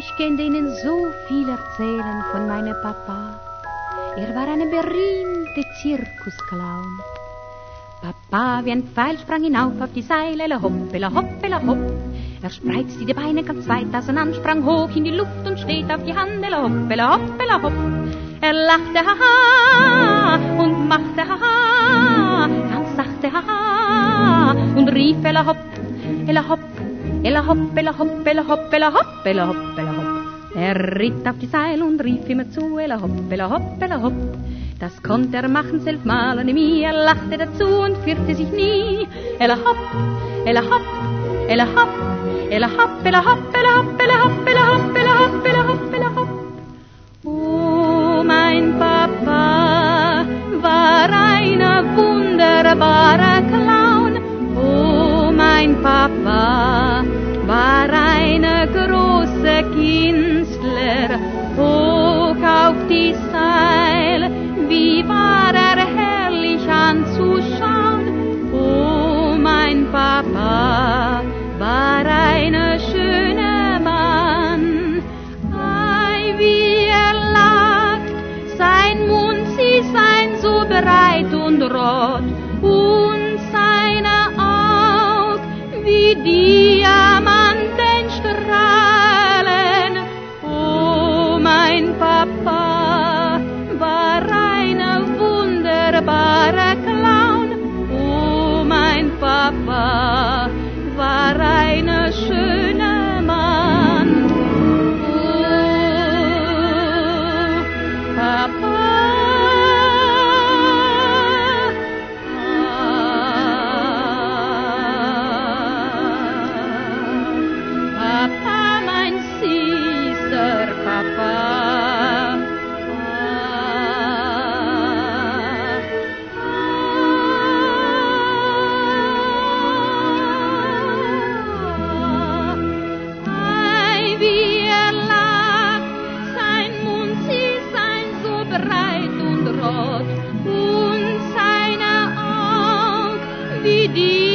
ich könnte Ihnen so viel erzählen von meinem Papa. Er war eine berühmte Zirkusclown. Papa wie ein Pfeil sprang hinauf auf die Seile, la hopp, la hopp, la hopp. Er spreizte die Beine ganz weit auseinander, sprang hoch in die Luft und steht auf die Hand, la hopp, la hopp, la hopp. Er lachte, haha, und machte, haha, ganz sachte, haha, und rief, la hopp, la hopp, la hopp, la hopp, la hopp, la hopp, la hopp, la hopp. Er ritt auf die Seil und rief immer zu, la hopp, la hopp, la hopp. Das konnte er machen selbst mal und nie, er lachte dazu und führte sich nie. Ella hopp, ella hopp, ella hopp, ella hopp, ella hopp, ella hopp, ella hopp, ella hopp, ella hopp, ella hopp, ella hopp. Oh, mein Papa war eine wunderbare Clown. Oh, mein Papa breit und rot und seine Augen wie die midi.